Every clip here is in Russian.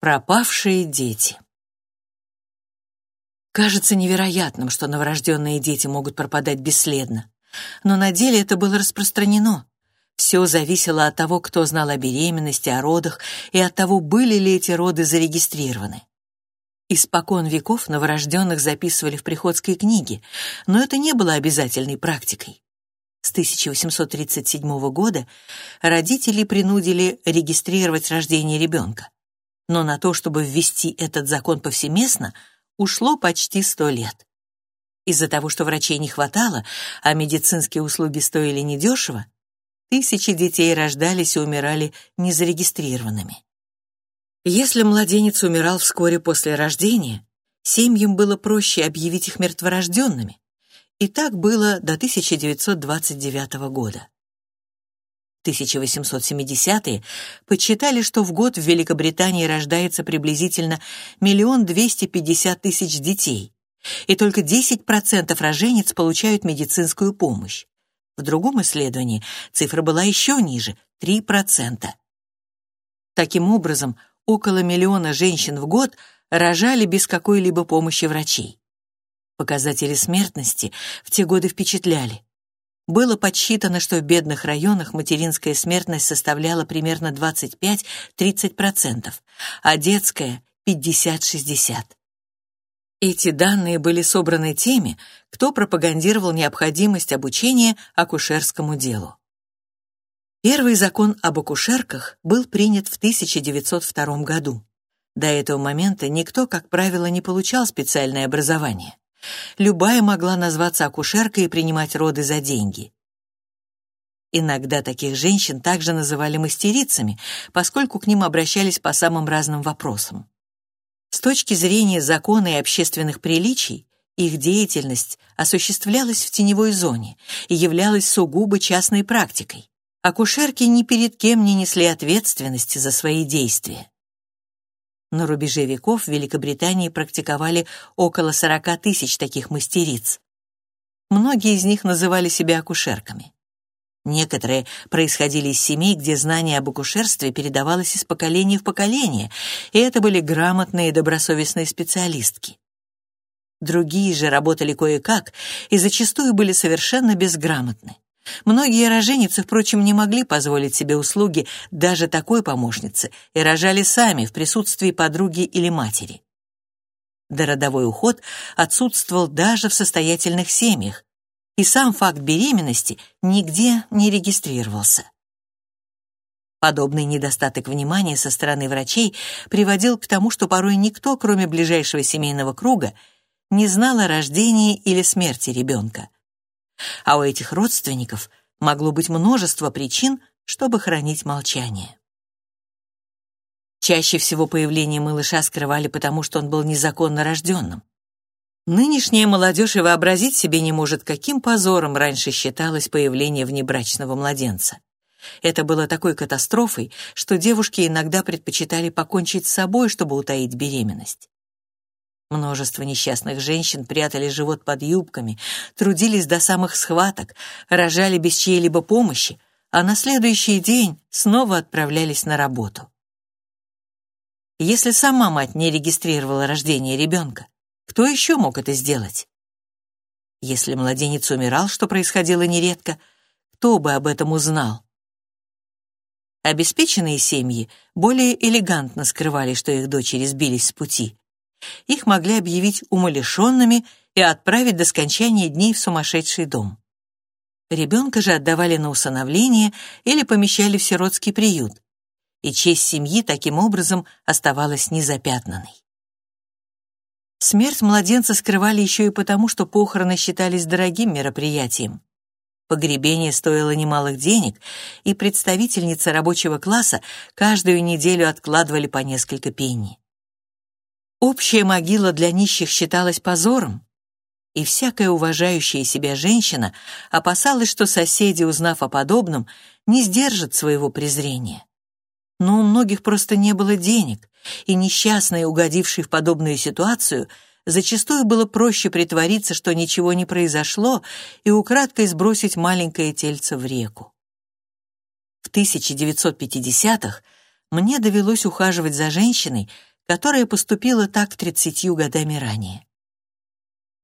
Пропавшие дети. Кажется невероятным, что новорожденные дети могут пропадать бесследно. Но на деле это было распространено. Все зависело от того, кто знал о беременности, о родах и от того, были ли эти роды зарегистрированы. Испокон веков новорожденных записывали в приходской книге, но это не было обязательной практикой. С 1837 года родители принудили регистрировать рождение ребенка но на то, чтобы ввести этот закон повсеместно, ушло почти сто лет. Из-за того, что врачей не хватало, а медицинские услуги стоили недешево, тысячи детей рождались и умирали незарегистрированными. Если младенец умирал вскоре после рождения, семьям было проще объявить их мертворожденными. И так было до 1929 года. 1870-е подсчитали, что в год в Великобритании рождается приблизительно миллион двести пятьдесят тысяч детей, и только 10% роженец получают медицинскую помощь. В другом исследовании цифра была еще ниже — 3%. Таким образом, около миллиона женщин в год рожали без какой-либо помощи врачей. Показатели смертности в те годы впечатляли. Было подсчитано, что в бедных районах материнская смертность составляла примерно 25-30%, а детская — 50-60%. Эти данные были собраны теми, кто пропагандировал необходимость обучения акушерскому делу. Первый закон об акушерках был принят в 1902 году. До этого момента никто, как правило, не получал специальное образование. Любая могла назваться акушеркой и принимать роды за деньги. Иногда таких женщин также называли мастерицами, поскольку к ним обращались по самым разным вопросам. С точки зрения закона и общественных приличий, их деятельность осуществлялась в теневой зоне и являлась сугубо частной практикой. Акушерки ни перед кем не несли ответственности за свои действия. На рубеже веков в Великобритании практиковали около 40 тысяч таких мастериц. Многие из них называли себя акушерками. Некоторые происходили из семей, где знание об акушерстве передавалось из поколения в поколение, и это были грамотные и добросовестные специалистки. Другие же работали кое-как и зачастую были совершенно безграмотны. Многие роженицы, впрочем, не могли позволить себе услуги даже такой помощницы и рожали сами в присутствии подруги или матери. Дородовой уход отсутствовал даже в состоятельных семьях, и сам факт беременности нигде не регистрировался. Подобный недостаток внимания со стороны врачей приводил к тому, что порой никто, кроме ближайшего семейного круга, не знал о рождении или смерти ребенка а у этих родственников могло быть множество причин, чтобы хранить молчание. Чаще всего появление малыша скрывали потому, что он был незаконно рожденным. Нынешняя молодежь и вообразить себе не может, каким позором раньше считалось появление внебрачного младенца. Это было такой катастрофой, что девушки иногда предпочитали покончить с собой, чтобы утаить беременность. Множество несчастных женщин прятали живот под юбками, трудились до самых схваток, рожали без чьей-либо помощи, а на следующий день снова отправлялись на работу. Если сама мать не регистрировала рождение ребенка, кто еще мог это сделать? Если младенец умирал, что происходило нередко, кто бы об этом узнал? Обеспеченные семьи более элегантно скрывали, что их дочери сбились с пути, их могли объявить умалишенными и отправить до скончания дней в сумасшедший дом. Ребенка же отдавали на усыновление или помещали в сиротский приют, и честь семьи таким образом оставалась незапятнанной. Смерть младенца скрывали еще и потому, что похороны считались дорогим мероприятием. Погребение стоило немалых денег, и представительницы рабочего класса каждую неделю откладывали по несколько пенни. Общая могила для нищих считалась позором, и всякая уважающая себя женщина опасалась, что соседи, узнав о подобном, не сдержат своего презрения. Но у многих просто не было денег, и несчастные, угодившие в подобную ситуацию, зачастую было проще притвориться, что ничего не произошло, и украдкой сбросить маленькое тельце в реку. В 1950-х мне довелось ухаживать за женщиной, которая поступила так 30 годами ранее.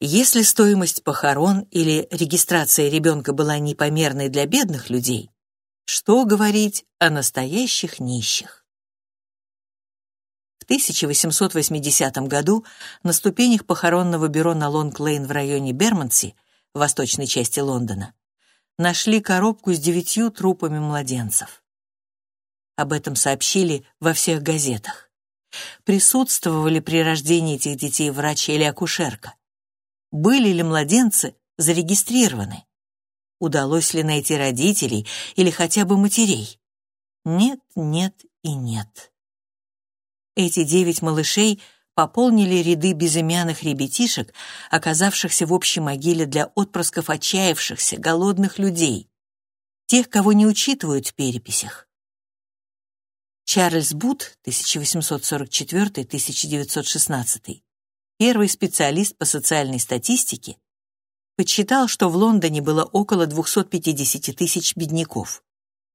Если стоимость похорон или регистрация ребенка была непомерной для бедных людей, что говорить о настоящих нищих? В 1880 году на ступенях похоронного бюро на Лонг-Лейн в районе Бермонси, в восточной части Лондона, нашли коробку с девятью трупами младенцев. Об этом сообщили во всех газетах. Присутствовали при рождении этих детей врач или акушерка. Были ли младенцы зарегистрированы? Удалось ли найти родителей или хотя бы матерей? Нет, нет и нет. Эти девять малышей пополнили ряды безымянных ребятишек, оказавшихся в общей могиле для отпрысков отчаявшихся, голодных людей, тех, кого не учитывают в переписях. Чарльз Бут, 1844-1916, первый специалист по социальной статистике, подсчитал, что в Лондоне было около 250 тысяч бедняков,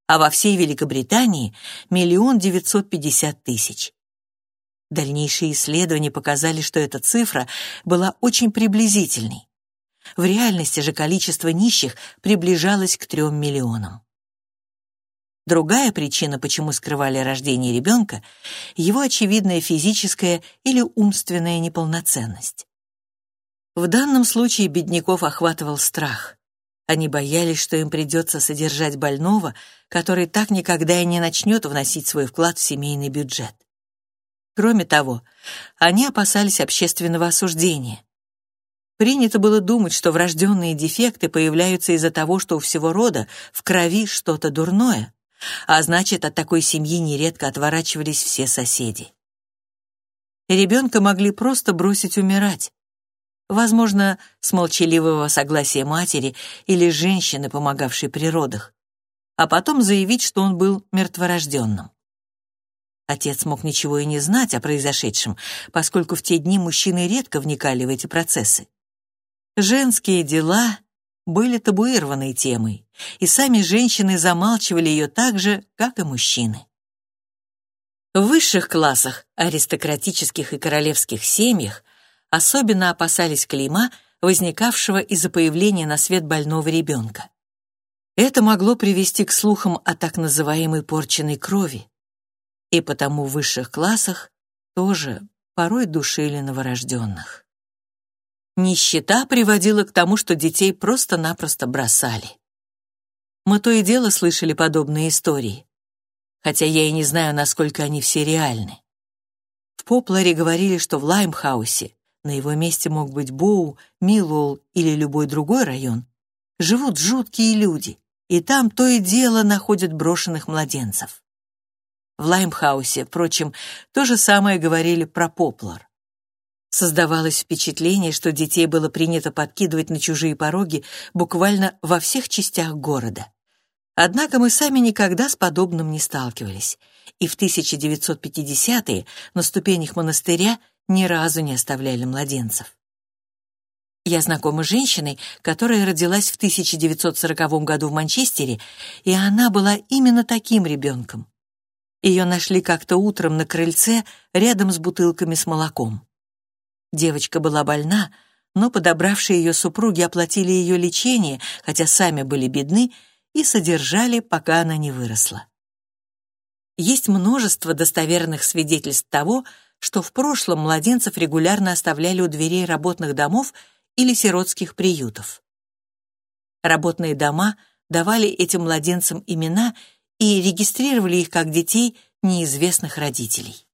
а во всей Великобритании — миллион девятьсот пятьдесят тысяч. Дальнейшие исследования показали, что эта цифра была очень приблизительной. В реальности же количество нищих приближалось к трем миллионам. Другая причина, почему скрывали рождение ребенка, его очевидная физическая или умственная неполноценность. В данном случае бедняков охватывал страх. Они боялись, что им придется содержать больного, который так никогда и не начнет вносить свой вклад в семейный бюджет. Кроме того, они опасались общественного осуждения. Принято было думать, что врожденные дефекты появляются из-за того, что у всего рода в крови что-то дурное, а значит, от такой семьи нередко отворачивались все соседи. Ребенка могли просто бросить умирать. Возможно, с молчаливого согласия матери или женщины, помогавшей при родах, а потом заявить, что он был мертворожденным. Отец мог ничего и не знать о произошедшем, поскольку в те дни мужчины редко вникали в эти процессы. Женские дела были табуированной темой, и сами женщины замалчивали ее так же, как и мужчины. В высших классах, аристократических и королевских семьях особенно опасались клейма, возникавшего из-за появления на свет больного ребенка. Это могло привести к слухам о так называемой порченной крови, и потому в высших классах тоже порой душили новорожденных. Нищета приводила к тому, что детей просто-напросто бросали. Мы то и дело слышали подобные истории, хотя я и не знаю, насколько они все реальны. В Попларе говорили, что в Лаймхаусе, на его месте мог быть Боу, Миллоул или любой другой район, живут жуткие люди, и там то и дело находят брошенных младенцев. В Лаймхаусе, впрочем, то же самое говорили про Поплар. Создавалось впечатление, что детей было принято подкидывать на чужие пороги буквально во всех частях города. Однако мы сами никогда с подобным не сталкивались, и в 1950-е на ступенях монастыря ни разу не оставляли младенцев. Я знакома с женщиной, которая родилась в 1940 году в Манчестере, и она была именно таким ребенком. Ее нашли как-то утром на крыльце рядом с бутылками с молоком. Девочка была больна, но подобравшие ее супруги оплатили ее лечение, хотя сами были бедны, и содержали, пока она не выросла. Есть множество достоверных свидетельств того, что в прошлом младенцев регулярно оставляли у дверей работных домов или сиротских приютов. Работные дома давали этим младенцам имена и регистрировали их как детей неизвестных родителей.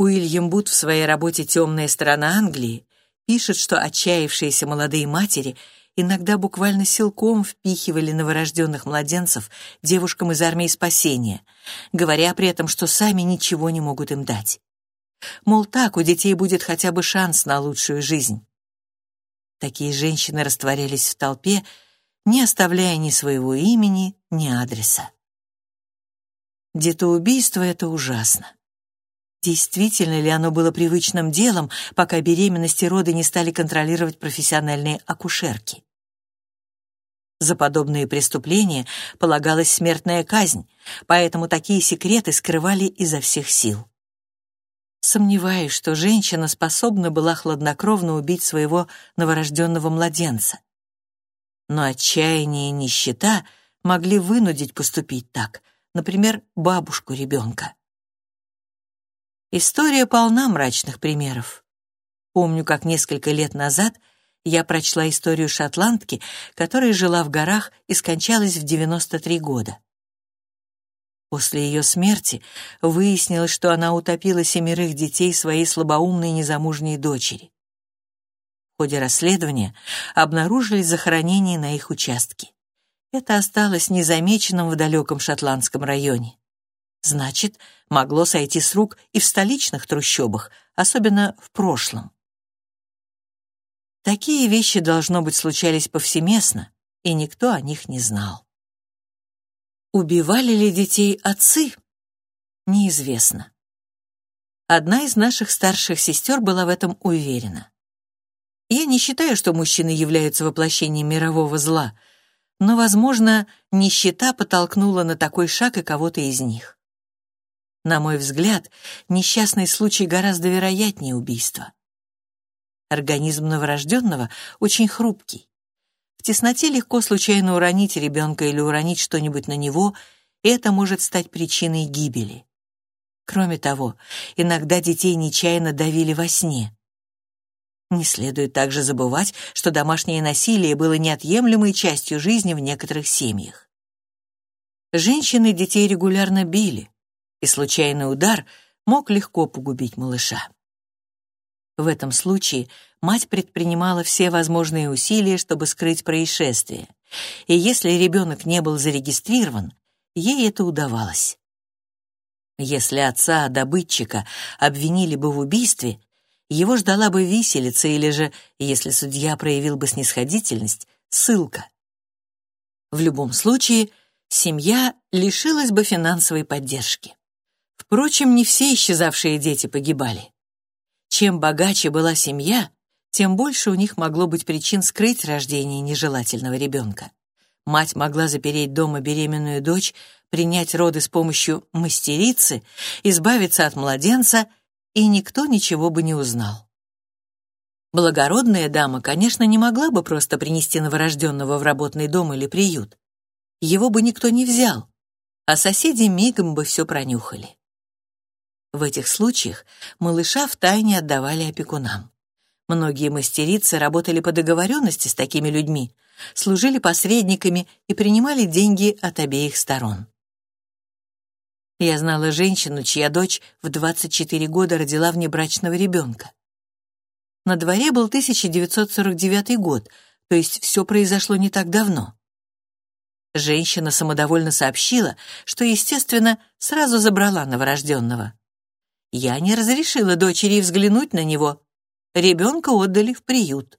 Уильям Бут в своей работе «Темная сторона Англии» пишет, что отчаявшиеся молодые матери иногда буквально силком впихивали новорожденных младенцев девушкам из армии спасения, говоря при этом, что сами ничего не могут им дать. Мол, так у детей будет хотя бы шанс на лучшую жизнь. Такие женщины растворялись в толпе, не оставляя ни своего имени, ни адреса. Детоубийство — это ужасно. Действительно ли оно было привычным делом, пока беременности и роды не стали контролировать профессиональные акушерки? За подобные преступления полагалась смертная казнь, поэтому такие секреты скрывали изо всех сил. Сомневаюсь, что женщина способна была хладнокровно убить своего новорожденного младенца. Но отчаяние и нищета могли вынудить поступить так, например, бабушку ребенка. История полна мрачных примеров. Помню, как несколько лет назад я прочла историю шотландки, которая жила в горах и скончалась в 93 года. После ее смерти выяснилось, что она утопила семерых детей своей слабоумной незамужней дочери. В ходе расследования обнаружились захоронения на их участке. Это осталось незамеченным в далеком шотландском районе. Значит, могло сойти с рук и в столичных трущобах, особенно в прошлом. Такие вещи, должно быть, случались повсеместно, и никто о них не знал. Убивали ли детей отцы? Неизвестно. Одна из наших старших сестер была в этом уверена. Я не считаю, что мужчины являются воплощением мирового зла, но, возможно, нищета подтолкнула на такой шаг и кого-то из них. На мой взгляд, несчастный случай гораздо вероятнее убийства. Организм новорожденного очень хрупкий. В тесноте легко случайно уронить ребенка или уронить что-нибудь на него, и это может стать причиной гибели. Кроме того, иногда детей нечаянно давили во сне. Не следует также забывать, что домашнее насилие было неотъемлемой частью жизни в некоторых семьях. Женщины детей регулярно били, и случайный удар мог легко погубить малыша. В этом случае мать предпринимала все возможные усилия, чтобы скрыть происшествие, и если ребенок не был зарегистрирован, ей это удавалось. Если отца добытчика обвинили бы в убийстве, его ждала бы виселица или же, если судья проявил бы снисходительность, ссылка. В любом случае, семья лишилась бы финансовой поддержки. Впрочем, не все исчезавшие дети погибали. Чем богаче была семья, тем больше у них могло быть причин скрыть рождение нежелательного ребенка. Мать могла запереть дома беременную дочь, принять роды с помощью мастерицы, избавиться от младенца, и никто ничего бы не узнал. Благородная дама, конечно, не могла бы просто принести новорожденного в работный дом или приют. Его бы никто не взял, а соседи мигом бы все пронюхали. В этих случаях малыша втайне отдавали опекунам. Многие мастерицы работали по договоренности с такими людьми, служили посредниками и принимали деньги от обеих сторон. Я знала женщину, чья дочь в 24 года родила внебрачного ребенка. На дворе был 1949 год, то есть все произошло не так давно. Женщина самодовольно сообщила, что, естественно, сразу забрала новорожденного. Я не разрешила дочери взглянуть на него. Ребенка отдали в приют.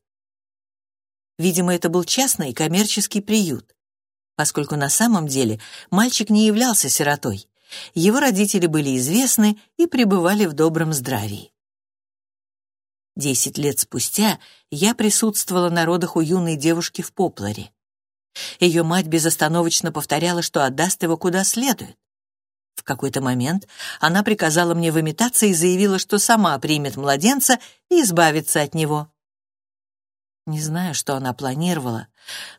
Видимо, это был частный коммерческий приют, поскольку на самом деле мальчик не являлся сиротой. Его родители были известны и пребывали в добром здравии. Десять лет спустя я присутствовала на родах у юной девушки в Попларе. Ее мать безостановочно повторяла, что отдаст его куда следует. В какой-то момент она приказала мне выметаться и заявила, что сама примет младенца и избавится от него. Не знаю, что она планировала,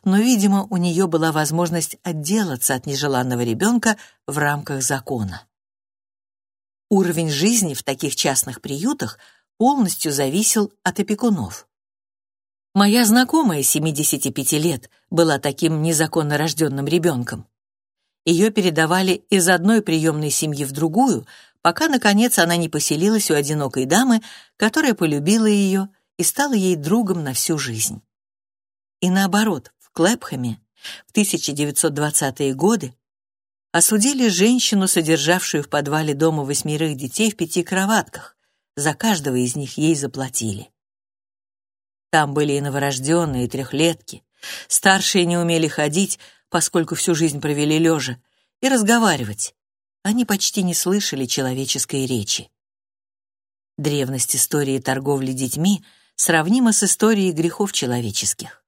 но, видимо, у нее была возможность отделаться от нежеланного ребенка в рамках закона. Уровень жизни в таких частных приютах полностью зависел от опекунов. Моя знакомая 75 лет была таким незаконно рожденным ребенком. Ее передавали из одной приемной семьи в другую, пока, наконец, она не поселилась у одинокой дамы, которая полюбила ее и стала ей другом на всю жизнь. И наоборот, в Клэпхэме в 1920-е годы осудили женщину, содержавшую в подвале дома восьмерых детей в пяти кроватках. За каждого из них ей заплатили. Там были и новорожденные, и трехлетки. Старшие не умели ходить, поскольку всю жизнь провели лежа, и разговаривать. Они почти не слышали человеческой речи. Древность истории торговли детьми сравнима с историей грехов человеческих.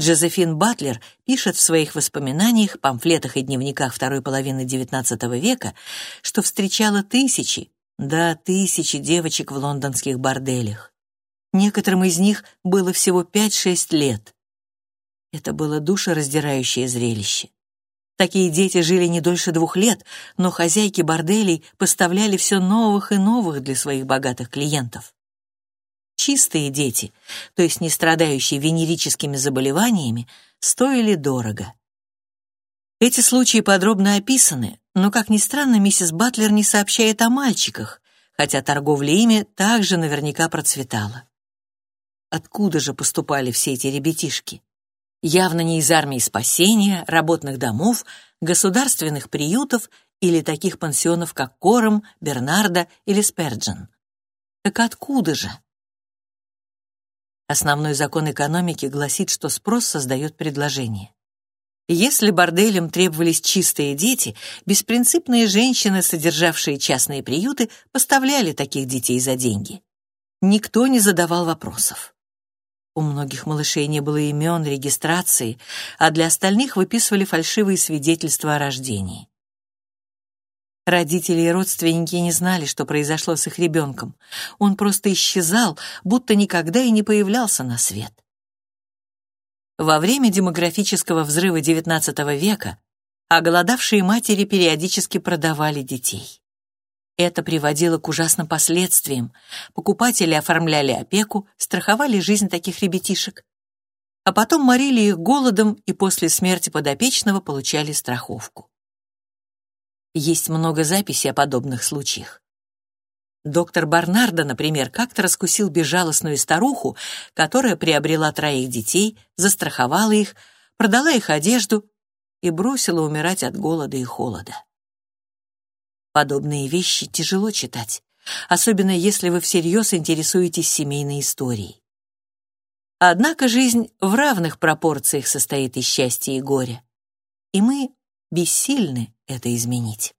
Джозефин Батлер пишет в своих воспоминаниях, памфлетах и дневниках второй половины XIX века, что встречала тысячи, да, тысячи девочек в лондонских борделях. Некоторым из них было всего 5-6 лет. Это было душераздирающее зрелище. Такие дети жили не дольше двух лет, но хозяйки борделей поставляли все новых и новых для своих богатых клиентов. Чистые дети, то есть не страдающие венерическими заболеваниями, стоили дорого. Эти случаи подробно описаны, но, как ни странно, миссис Батлер не сообщает о мальчиках, хотя торговля ими также наверняка процветала. Откуда же поступали все эти ребятишки? Явно не из армии спасения, работных домов, государственных приютов или таких пансионов, как Кором, Бернарда или Сперджин. Так откуда же? Основной закон экономики гласит, что спрос создает предложение. Если борделям требовались чистые дети, беспринципные женщины, содержавшие частные приюты, поставляли таких детей за деньги. Никто не задавал вопросов. У многих малышей не было имен, регистрации, а для остальных выписывали фальшивые свидетельства о рождении. Родители и родственники не знали, что произошло с их ребенком. Он просто исчезал, будто никогда и не появлялся на свет. Во время демографического взрыва XIX века оголодавшие матери периодически продавали детей. Это приводило к ужасным последствиям. Покупатели оформляли опеку, страховали жизнь таких ребятишек, а потом морили их голодом и после смерти подопечного получали страховку. Есть много записей о подобных случаях. Доктор Барнардо, например, как-то раскусил безжалостную старуху, которая приобрела троих детей, застраховала их, продала их одежду и бросила умирать от голода и холода. Подобные вещи тяжело читать, особенно если вы всерьез интересуетесь семейной историей. Однако жизнь в равных пропорциях состоит из счастья и горя, и мы бессильны это изменить.